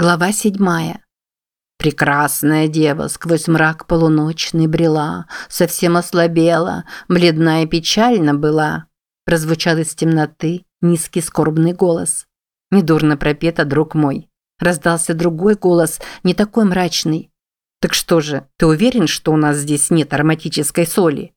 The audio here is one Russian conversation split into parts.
Глава седьмая. Прекрасная дева сквозь мрак полуночный брела, совсем ослабела, бледная и печальна была. Прозвучал из темноты низкий скорбный голос. Недурно пропета, друг мой. Раздался другой голос, не такой мрачный. Так что же, ты уверен, что у нас здесь нет ароматической соли?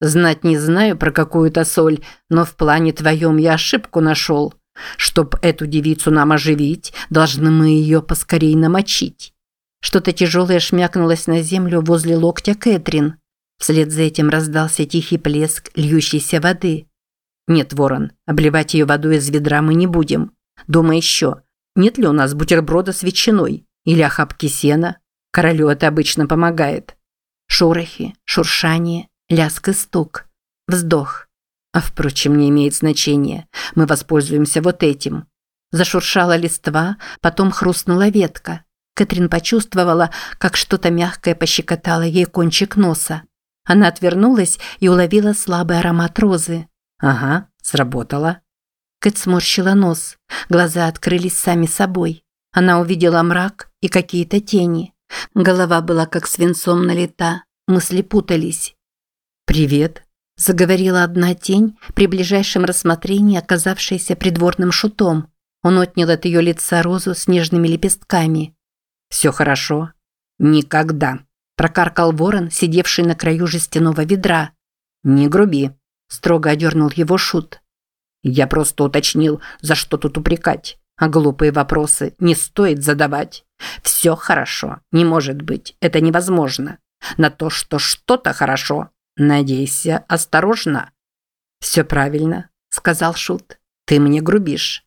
Знать не знаю про какую-то соль, но в плане твоем я ошибку нашел. Чтоб эту девицу нам оживить, должны мы ее поскорей намочить. Что-то тяжелое шмякнулось на землю возле локтя Кэтрин. Вслед за этим раздался тихий плеск льющейся воды. Нет, Ворон, обливать ее водой из ведра мы не будем. Дома еще. Нет ли у нас бутерброда с ветчиной? Или охапки сена? Королю это обычно помогает. Шорохи, шуршание, ляск и стук. Вздох. А впрочем, не имеет значения. Мы воспользуемся вот этим. Зашуршала листва, потом хрустнула ветка. Кэтрин почувствовала, как что-то мягкое пощекотало ей кончик носа. Она отвернулась и уловила слабый аромат розы. Ага, сработало. Кэт сморщила нос. Глаза открылись сами собой. Она увидела мрак и какие-то тени. Голова была как свинцом налита. Мысли путались. «Привет», заговорила одна тень, при ближайшем рассмотрении оказавшаяся придворным шутом. Он отнял от ее лица розу с нежными лепестками. «Все хорошо?» «Никогда», – прокаркал ворон, сидевший на краю жестяного ведра. «Не груби», – строго одернул его шут. «Я просто уточнил, за что тут упрекать, а глупые вопросы не стоит задавать. Все хорошо, не может быть, это невозможно. На то, что что-то хорошо, «Надейся, осторожно». «Все правильно», – сказал Шут. «Ты мне грубишь».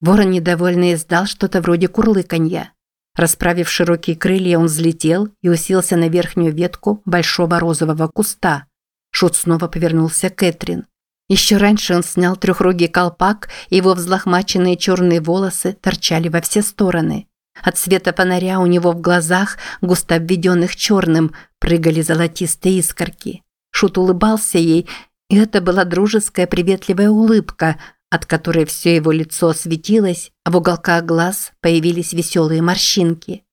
Ворон недовольно издал что-то вроде курлыканья. Расправив широкие крылья, он взлетел и уселся на верхнюю ветку большого розового куста. Шут снова повернулся к Кэтрин. Еще раньше он снял трехрогий колпак, и его взлохмаченные черные волосы торчали во все стороны. От света фонаря у него в глазах, густо обведенных черным, прыгали золотистые искорки. Шут улыбался ей, и это была дружеская приветливая улыбка, от которой все его лицо осветилось, а в уголках глаз появились веселые морщинки.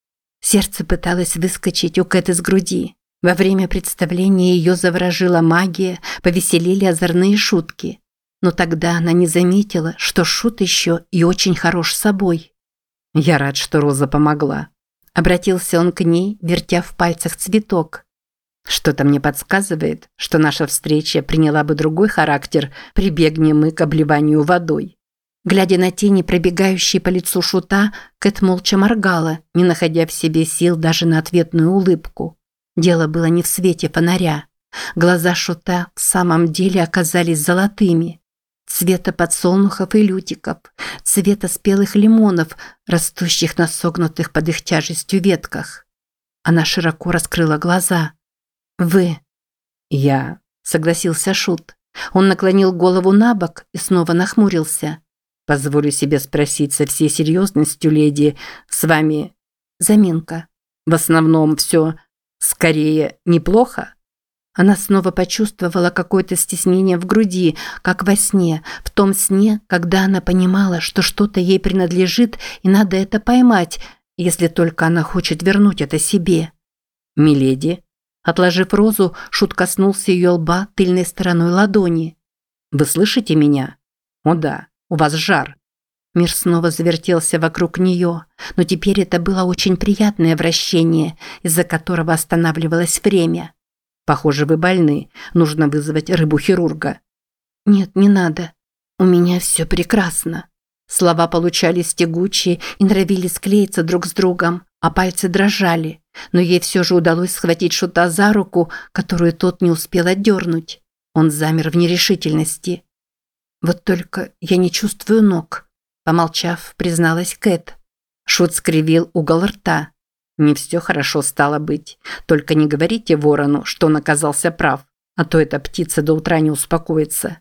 Сердце пыталось выскочить у Кэт из груди. Во время представления ее заворожила магия, повеселили озорные шутки. Но тогда она не заметила, что Шут еще и очень хорош собой. «Я рад, что Роза помогла», – обратился он к ней, вертя в пальцах цветок. Что-то мне подсказывает, что наша встреча приняла бы другой характер, прибегнем мы к обливанию водой. Глядя на тени, пробегающие по лицу шута, Кэт молча моргала, не находя в себе сил даже на ответную улыбку. Дело было не в свете фонаря. Глаза шута в самом деле оказались золотыми. Цвета подсолнухов и лютиков, цвета спелых лимонов, растущих на согнутых под их тяжестью ветках. Она широко раскрыла глаза – «Вы». «Я», – согласился Шут. Он наклонил голову на бок и снова нахмурился. «Позволю себе спросить со всей серьезностью, леди, с вами...» Заминка. «В основном все, скорее, неплохо?» Она снова почувствовала какое-то стеснение в груди, как во сне, в том сне, когда она понимала, что что-то ей принадлежит и надо это поймать, если только она хочет вернуть это себе. «Миледи», Отложив розу, Шут коснулся ее лба тыльной стороной ладони. «Вы слышите меня?» «О да, у вас жар». Мир снова завертелся вокруг нее, но теперь это было очень приятное вращение, из-за которого останавливалось время. «Похоже, вы больны. Нужно вызвать рыбу-хирурга». «Нет, не надо. У меня все прекрасно». Слова получались тягучие и норовили склеиться друг с другом, а пальцы дрожали но ей все же удалось схватить Шута за руку, которую тот не успел отдернуть. Он замер в нерешительности. «Вот только я не чувствую ног», – помолчав, призналась Кэт. Шут скривил угол рта. «Не все хорошо стало быть. Только не говорите ворону, что он оказался прав, а то эта птица до утра не успокоится».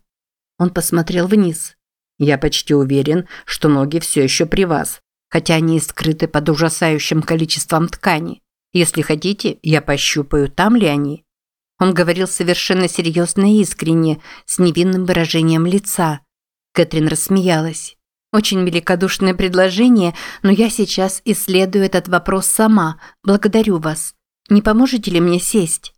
Он посмотрел вниз. «Я почти уверен, что ноги все еще при вас, хотя они скрыты под ужасающим количеством ткани. Если хотите, я пощупаю, там ли они». Он говорил совершенно серьезно и искренне, с невинным выражением лица. Кэтрин рассмеялась. Очень великодушное предложение, но я сейчас исследую этот вопрос сама. Благодарю вас. Не поможете ли мне сесть?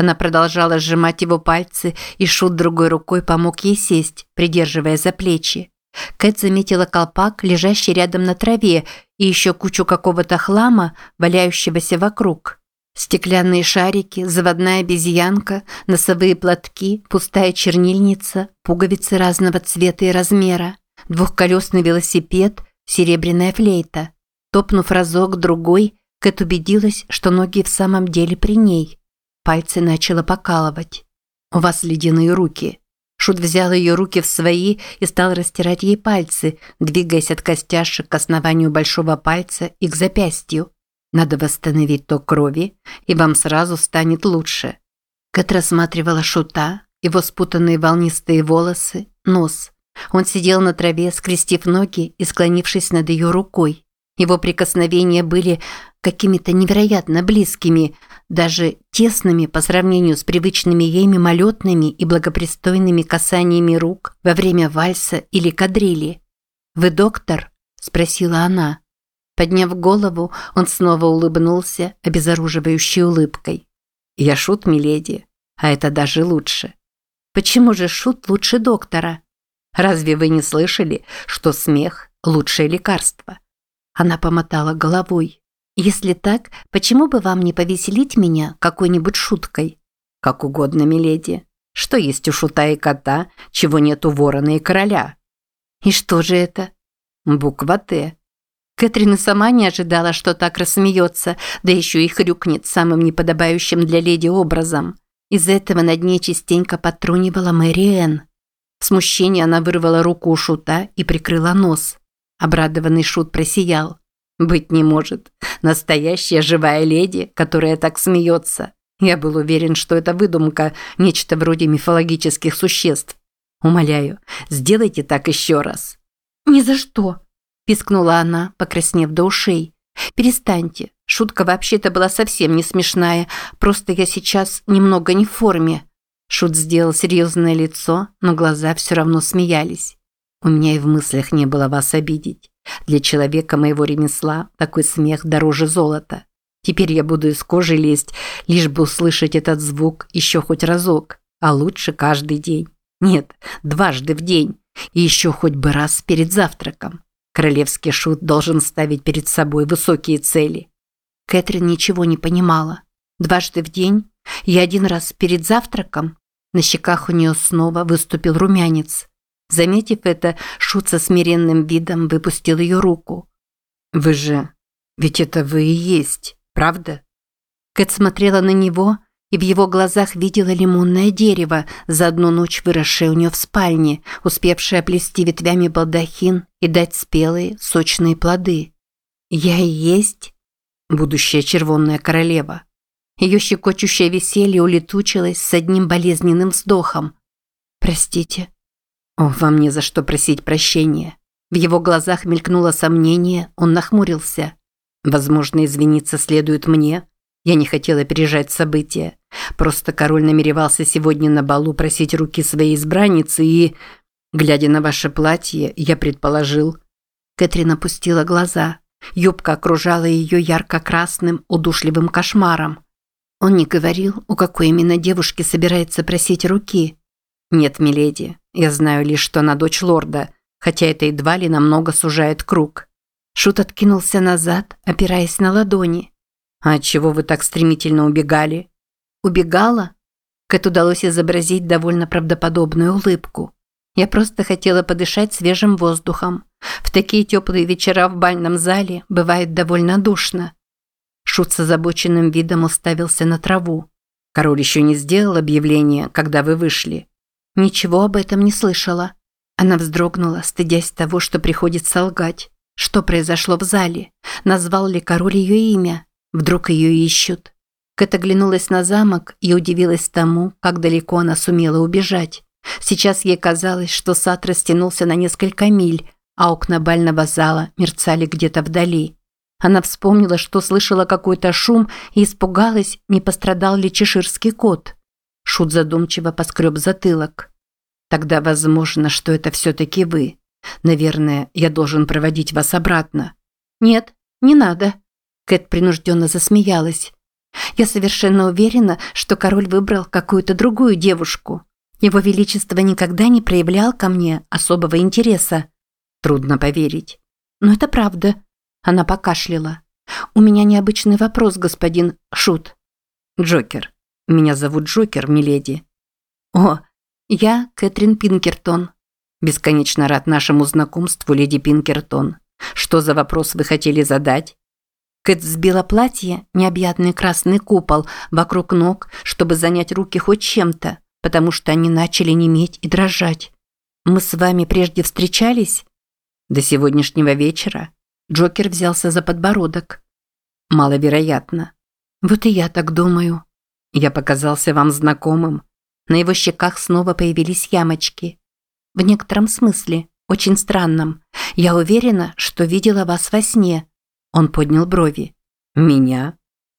Она продолжала сжимать его пальцы, и Шут другой рукой помог ей сесть, придерживая за плечи. Кэт заметила колпак, лежащий рядом на траве, и еще кучу какого-то хлама, валяющегося вокруг. Стеклянные шарики, заводная обезьянка, носовые платки, пустая чернильница, пуговицы разного цвета и размера двухколесный велосипед, серебряная флейта. Топнув разок другой, Кэт убедилась, что ноги в самом деле при ней. Пальцы начала покалывать. «У вас ледяные руки». Шут взял ее руки в свои и стал растирать ей пальцы, двигаясь от костяшек к основанию большого пальца и к запястью. Надо восстановить ток крови, и вам сразу станет лучше. Кэт рассматривала Шута, его спутанные волнистые волосы, нос. Он сидел на траве, скрестив ноги и склонившись над ее рукой. Его прикосновения были какими-то невероятно близкими, даже тесными по сравнению с привычными ей мимолетными и благопристойными касаниями рук во время вальса или кадрили. «Вы доктор?» – спросила она. Подняв голову, он снова улыбнулся, обезоруживающей улыбкой. «Я шут, миледи, а это даже лучше». «Почему же шут лучше доктора?» Разве вы не слышали, что смех – лучшее лекарство?» Она помотала головой. «Если так, почему бы вам не повеселить меня какой-нибудь шуткой?» «Как угодно, миледи. Что есть у шута и кота, чего нет у ворона и короля?» «И что же это?» «Буква «Т». Кэтрин и сама не ожидала, что так рассмеется, да еще и хрюкнет самым неподобающим для леди образом. Из этого над ней частенько потрунивала Мэри Энн. В смущении она вырвала руку у Шута и прикрыла нос. Обрадованный Шут просиял. «Быть не может. Настоящая живая леди, которая так смеется. Я был уверен, что это выдумка, нечто вроде мифологических существ. Умоляю, сделайте так еще раз». «Ни за что», – пискнула она, покраснев до ушей. «Перестаньте. Шутка вообще-то была совсем не смешная, просто я сейчас немного не в форме». Шут сделал серьезное лицо, но глаза все равно смеялись. У меня и в мыслях не было вас обидеть. Для человека моего ремесла такой смех дороже золота. Теперь я буду из кожи лезть, лишь бы услышать этот звук еще хоть разок, а лучше каждый день. Нет, дважды в день. И еще хоть бы раз перед завтраком. Королевский шут должен ставить перед собой высокие цели. Кэтрин ничего не понимала. Дважды в день? И один раз перед завтраком? На щеках у нее снова выступил румянец. Заметив это, Шут со смиренным видом выпустил ее руку. «Вы же... Ведь это вы и есть, правда?» Кэт смотрела на него и в его глазах видела лимонное дерево, за одну ночь выросшее у нее в спальне, успевшее оплести ветвями балдахин и дать спелые, сочные плоды. «Я и есть будущая червонная королева». Ее щекочущее веселье улетучилось с одним болезненным вздохом. «Простите». «О, вам не за что просить прощения». В его глазах мелькнуло сомнение, он нахмурился. «Возможно, извиниться следует мне. Я не хотела опережать события. Просто король намеревался сегодня на балу просить руки своей избранницы и... Глядя на ваше платье, я предположил...» Кэтрин опустила глаза. Юбка окружала ее ярко-красным, удушливым кошмаром. Он не говорил, у какой именно девушки собирается просить руки. Нет, миледи, я знаю лишь, что она дочь лорда, хотя это едва ли намного сужает круг. Шут откинулся назад, опираясь на ладони. А чего вы так стремительно убегали? Убегала? Кэт удалось изобразить довольно правдоподобную улыбку. Я просто хотела подышать свежим воздухом. В такие теплые вечера в бальном зале бывает довольно душно. Шут с озабоченным видом уставился на траву. «Король еще не сделал объявление, когда вы вышли?» «Ничего об этом не слышала». Она вздрогнула, стыдясь того, что приходится лгать. Что произошло в зале? Назвал ли король ее имя? Вдруг ее ищут? Кэт оглянулась на замок и удивилась тому, как далеко она сумела убежать. Сейчас ей казалось, что сад растянулся на несколько миль, а окна бального зала мерцали где-то вдали. Она вспомнила, что слышала какой-то шум и испугалась, не пострадал ли чеширский кот. Шут задумчиво поскреб затылок. «Тогда возможно, что это все-таки вы. Наверное, я должен проводить вас обратно. Нет, не надо. Кэт принужденно засмеялась. Я совершенно уверена, что король выбрал какую-то другую девушку. Его Величество никогда не проявлял ко мне особого интереса. Трудно поверить. Но это правда. Она покашляла. У меня необычный вопрос, господин Шут. Джокер. Меня зовут Джокер, миледи. О, я Кэтрин Пинкертон. Бесконечно рад нашему знакомству, леди Пинкертон. Что за вопрос вы хотели задать? Кэт сбила платье, необъятный красный купол, вокруг ног, чтобы занять руки хоть чем-то, потому что они начали неметь и дрожать. «Мы с вами прежде встречались?» «До сегодняшнего вечера?» Джокер взялся за подбородок. «Маловероятно». «Вот и я так думаю». «Я показался вам знакомым». На его щеках снова появились ямочки. «В некотором смысле, очень странном. Я уверена, что видела вас во сне». Он поднял брови. «Меня?»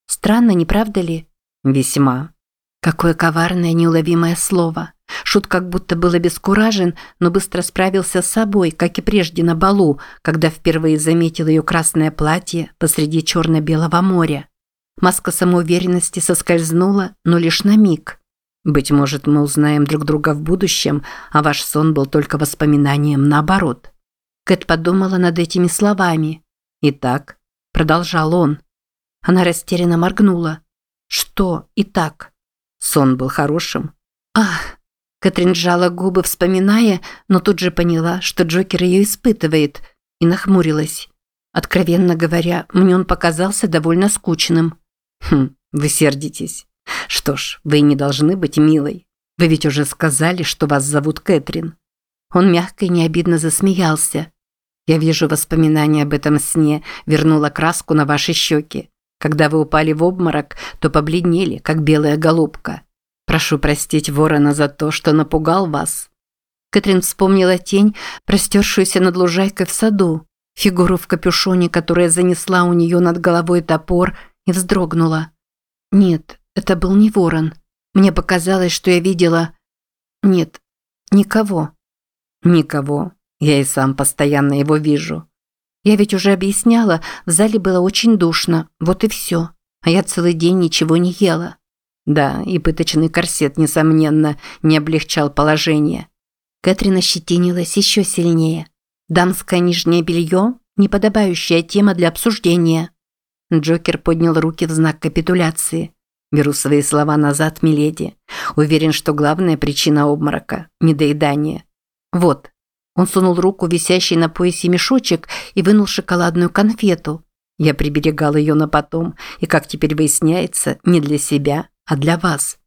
«Странно, не правда ли?» «Весьма». Какое коварное неуловимое слово. Шут как будто был обескуражен, но быстро справился с собой, как и прежде на балу, когда впервые заметил ее красное платье посреди черно-белого моря. Маска самоуверенности соскользнула, но лишь на миг. «Быть может, мы узнаем друг друга в будущем, а ваш сон был только воспоминанием наоборот». Кэт подумала над этими словами. «Итак», – продолжал он. Она растерянно моргнула. «Что «итак»?» Сон был хорошим. Ах, Катрин сжала губы, вспоминая, но тут же поняла, что Джокер ее испытывает, и нахмурилась. Откровенно говоря, мне он показался довольно скучным. Хм, вы сердитесь. Что ж, вы не должны быть милой. Вы ведь уже сказали, что вас зовут Кэтрин. Он мягко и необидно засмеялся. Я вижу воспоминания об этом сне, вернула краску на ваши щеки. Когда вы упали в обморок, то побледнели, как белая голубка. Прошу простить ворона за то, что напугал вас». Кэтрин вспомнила тень, простершуюся над лужайкой в саду, фигуру в капюшоне, которая занесла у нее над головой топор, и вздрогнула. «Нет, это был не ворон. Мне показалось, что я видела... Нет, никого». «Никого. Я и сам постоянно его вижу. Я ведь уже объясняла, в зале было очень душно, вот и все. А я целый день ничего не ела. Да, и пыточный корсет, несомненно, не облегчал положение. Кэтрин ощетинилась еще сильнее. Дамское нижнее белье – неподобающая тема для обсуждения. Джокер поднял руки в знак капитуляции. Беру свои слова назад, миледи. Уверен, что главная причина обморока – недоедание. Вот, он сунул руку висящий на поясе мешочек и вынул шоколадную конфету. Я приберегал ее на потом, и, как теперь выясняется, не для себя, а для вас.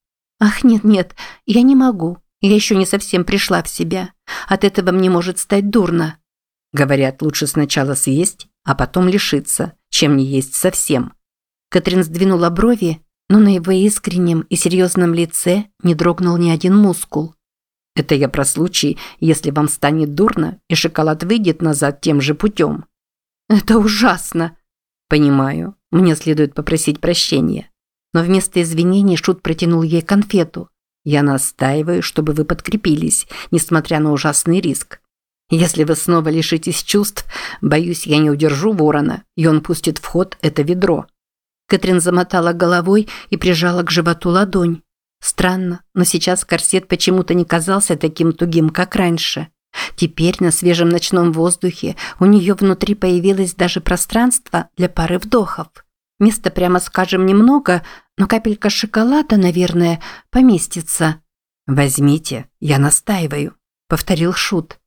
Ах, нет-нет, я не могу. Я еще не совсем пришла в себя. От этого мне может стать дурно. Говорят, лучше сначала съесть, а потом лишиться, чем не есть совсем. Катрин сдвинула брови, но на его искреннем и серьезном лице не дрогнул ни один мускул. Это я про случай, если вам станет дурно, и шоколад выйдет назад тем же путем. Это ужасно. Понимаю, мне следует попросить прощения. Но вместо извинений Шут протянул ей конфету. Я настаиваю, чтобы вы подкрепились, несмотря на ужасный риск. Если вы снова лишитесь чувств, боюсь, я не удержу ворона, и он пустит в ход это ведро. Кэтрин замотала головой и прижала к животу ладонь. Странно, но сейчас корсет почему-то не казался таким тугим, как раньше. Теперь на свежем ночном воздухе у нее внутри появилось даже пространство для пары вдохов. Места, прямо скажем, немного, но капелька шоколада, наверное, поместится. «Возьмите, я настаиваю», – повторил Шут.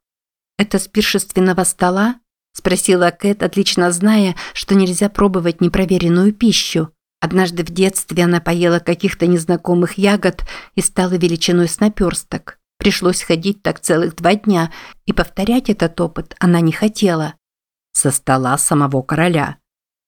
«Это с пиршественного стола?» – спросила Кэт, отлично зная, что нельзя пробовать непроверенную пищу. Однажды в детстве она поела каких-то незнакомых ягод и стала величиной с наперсток. Пришлось ходить так целых два дня, и повторять этот опыт она не хотела. Со стола самого короля.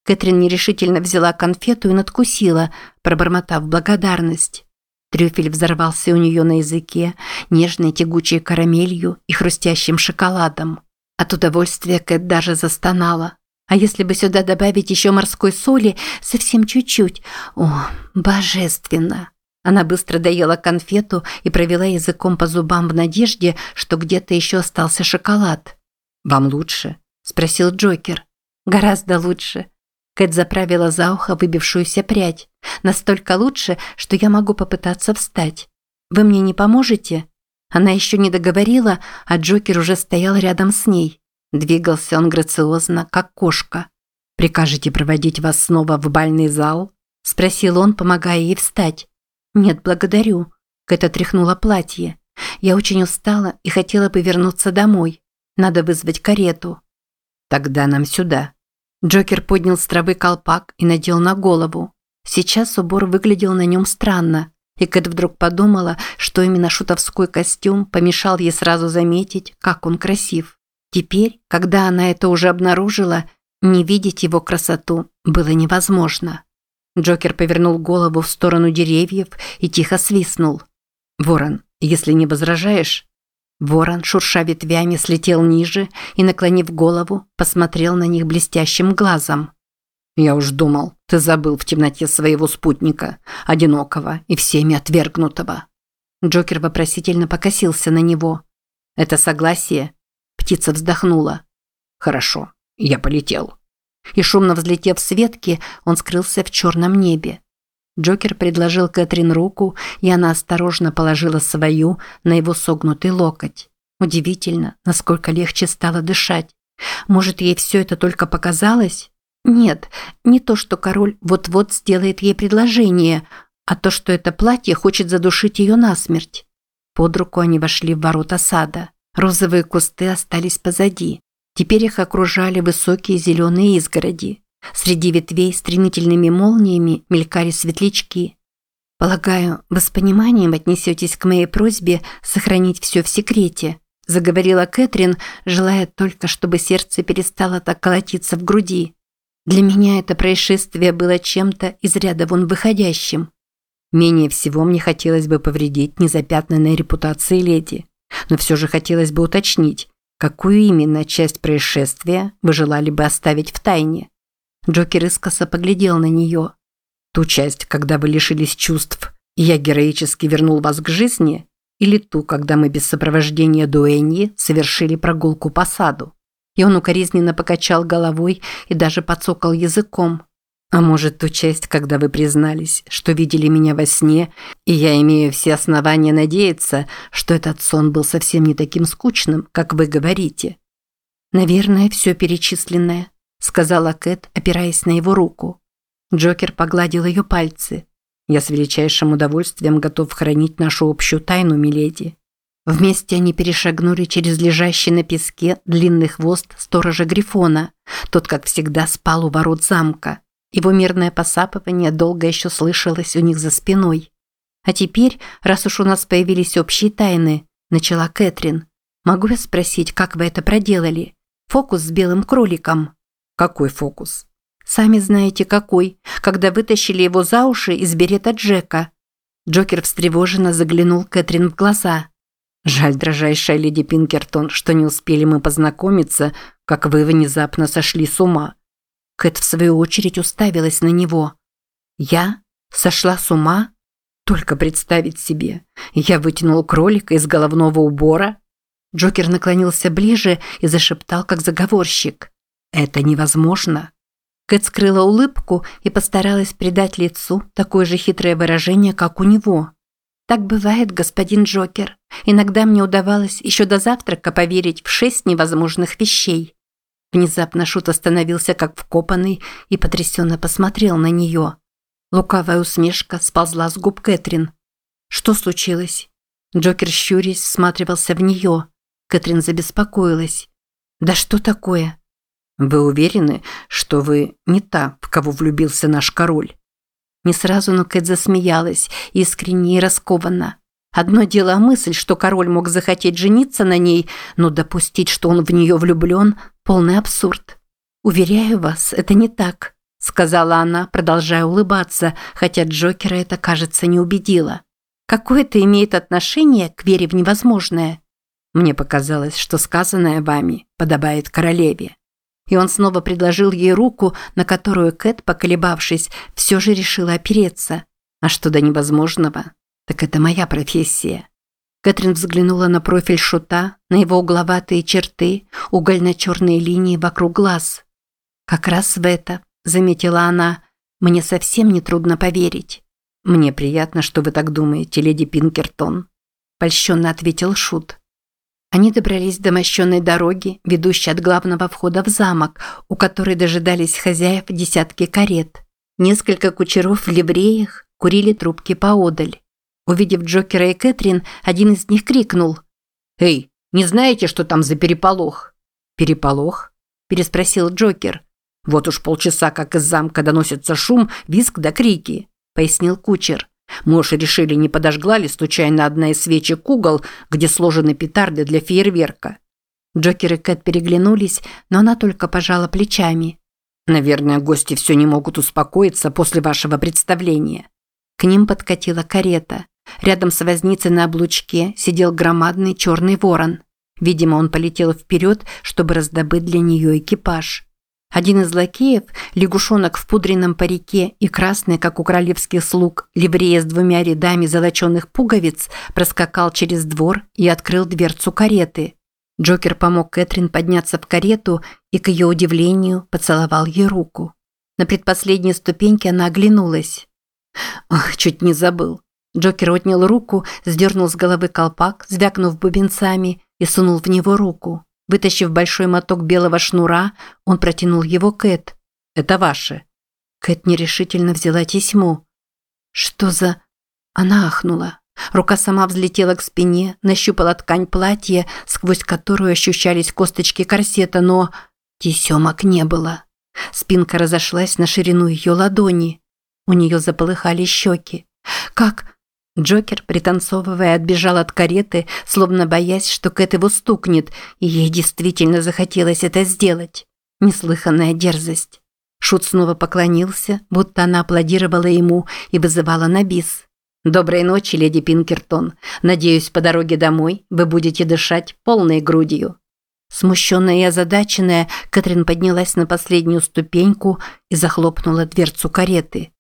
Кэтрин нерешительно взяла конфету и надкусила, пробормотав благодарность. Трюфель взорвался у нее на языке, нежной тягучей карамелью и хрустящим шоколадом. От удовольствия Кэт даже застонала. А если бы сюда добавить еще морской соли, совсем чуть-чуть. О, божественно! Она быстро доела конфету и провела языком по зубам в надежде, что где-то еще остался шоколад. «Вам лучше?» – спросил Джокер. «Гораздо лучше». Кэт заправила за ухо выбившуюся прядь. Настолько лучше, что я могу попытаться встать. «Вы мне не поможете?» Она еще не договорила, а Джокер уже стоял рядом с ней. Двигался он грациозно, как кошка. «Прикажете проводить вас снова в бальный зал?» – спросил он, помогая ей встать. «Нет, благодарю». Кэт отряхнула платье. «Я очень устала и хотела бы вернуться домой. Надо вызвать карету». «Тогда нам сюда». Джокер поднял с травы колпак и надел на голову. Сейчас убор выглядел на нем странно, и Кэт вдруг подумала, что именно шутовской костюм помешал ей сразу заметить, как он красив. Теперь, когда она это уже обнаружила, не видеть его красоту было невозможно. Джокер повернул голову в сторону деревьев и тихо свистнул. «Ворон, если не возражаешь...» Ворон, шурша ветвями, слетел ниже и, наклонив голову, посмотрел на них блестящим глазом. «Я уж думал, ты забыл в темноте своего спутника, одинокого и всеми отвергнутого». Джокер вопросительно покосился на него. «Это согласие?» Птица вздохнула. «Хорошо, я полетел». И шумно взлетев с ветки, он скрылся в черном небе. Джокер предложил Кэтрин руку, и она осторожно положила свою на его согнутый локоть. Удивительно, насколько легче стало дышать. Может, ей все это только показалось? Нет, не то, что король вот-вот сделает ей предложение, а то, что это платье хочет задушить ее насмерть. Под руку они вошли в ворота сада. Розовые кусты остались позади. Теперь их окружали высокие зеленые изгороди. Среди ветвей стремительными молниями мелькали светлячки. «Полагаю, вы с пониманием отнесетесь к моей просьбе сохранить все в секрете», заговорила Кэтрин, желая только, чтобы сердце перестало так колотиться в груди. «Для меня это происшествие было чем-то из ряда вон выходящим. Менее всего мне хотелось бы повредить незапятнанной репутации леди. Но все же хотелось бы уточнить, какую именно часть происшествия вы желали бы оставить в тайне. Джокер искоса поглядел на нее. Ту часть, когда вы лишились чувств, и я героически вернул вас к жизни, или ту, когда мы без сопровождения Дуэньи совершили прогулку по саду. И он укоризненно покачал головой и даже подсокал языком. А может, ту часть, когда вы признались, что видели меня во сне, и я имею все основания надеяться, что этот сон был совсем не таким скучным, как вы говорите. Наверное, все перечисленное сказала Кэт, опираясь на его руку. Джокер погладил ее пальцы. Я с величайшим удовольствием готов хранить нашу общую тайну, миледи. Вместе они перешагнули через лежащий на песке длинный хвост сторожа Грифона. Тот, как всегда, спал у ворот замка. Его мирное посапывание долго еще слышалось у них за спиной. «А теперь, раз уж у нас появились общие тайны», – начала Кэтрин. «Могу я спросить, как вы это проделали? Фокус с белым кроликом». Какой фокус? Сами знаете какой, когда вытащили его за уши из берета Джека. Джокер встревоженно заглянул Кэтрин в глаза. Жаль, дрожайшая леди Пинкертон, что не успели мы познакомиться, как вы внезапно сошли с ума. Кэт в свою очередь уставилась на него. Я? Сошла с ума? Только представить себе. Я вытянул кролика из головного убора. Джокер наклонился ближе и зашептал, как заговорщик. Это невозможно. Кэт скрыла улыбку и постаралась придать лицу такое же хитрое выражение, как у него. Так бывает, господин Джокер. Иногда мне удавалось еще до завтрака поверить в шесть невозможных вещей. Внезапно Шут остановился как вкопанный и потрясенно посмотрел на нее. Лукавая усмешка сползла с губ Кэтрин. Что случилось? Джокер щурясь всматривался в нее. Кэтрин забеспокоилась. «Да что такое?» Вы уверены, что вы не та, в кого влюбился наш король? Не сразу, но Кэт засмеялась, искренне и раскованно. Одно дело мысль, что король мог захотеть жениться на ней, но допустить, что он в нее влюблен – полный абсурд. «Уверяю вас, это не так», – сказала она, продолжая улыбаться, хотя Джокера это, кажется, не убедило. «Какое это имеет отношение к вере в невозможное?» Мне показалось, что сказанное вами подобает королеве и он снова предложил ей руку, на которую Кэт, поколебавшись, все же решила опереться. А что до невозможного, так это моя профессия. Кэтрин взглянула на профиль шута, на его угловатые черты, угольно-черные линии вокруг глаз. «Как раз в это», – заметила она, – «мне совсем не трудно поверить». «Мне приятно, что вы так думаете, леди Пинкертон», – польщенно ответил шут. Они добрались до мощенной дороги, ведущей от главного входа в замок, у которой дожидались хозяев десятки карет. Несколько кучеров в ливреях курили трубки поодаль. Увидев Джокера и Кэтрин, один из них крикнул. «Эй, не знаете, что там за переполох?» «Переполох?» – переспросил Джокер. «Вот уж полчаса, как из замка доносится шум, визг да крики», – пояснил кучер. Уж решили, не подожгла ли случайно одна из свечек угол, где сложены петарды для фейерверка. Джокер и Кэт переглянулись, но она только пожала плечами. «Наверное, гости все не могут успокоиться после вашего представления». К ним подкатила карета. Рядом с возницей на облучке сидел громадный черный ворон. Видимо, он полетел вперед, чтобы раздобыть для нее экипаж. Один из лакеев, лягушонок в пудренном парике и красный, как у королевских слуг, ливрея с двумя рядами золоченных пуговиц, проскакал через двор и открыл дверцу кареты. Джокер помог Кэтрин подняться в карету и, к ее удивлению, поцеловал ей руку. На предпоследней ступеньке она оглянулась. «Ох, чуть не забыл». Джокер отнял руку, сдернул с головы колпак, звякнув бубенцами, и сунул в него руку. Вытащив большой моток белого шнура, он протянул его Кэт. «Это ваше». Кэт нерешительно взяла тесьму. «Что за...» Она ахнула. Рука сама взлетела к спине, нащупала ткань платья, сквозь которую ощущались косточки корсета, но... Тесемок не было. Спинка разошлась на ширину ее ладони. У нее заполыхали щеки. «Как? Джокер, пританцовывая, отбежал от кареты, словно боясь, что Кэт его стукнет, и ей действительно захотелось это сделать. Неслыханная дерзость. Шут снова поклонился, будто она аплодировала ему и вызывала на бис. «Доброй ночи, леди Пинкертон. Надеюсь, по дороге домой вы будете дышать полной грудью». Смущенная и озадаченная, Кэтрин поднялась на последнюю ступеньку и захлопнула дверцу кареты.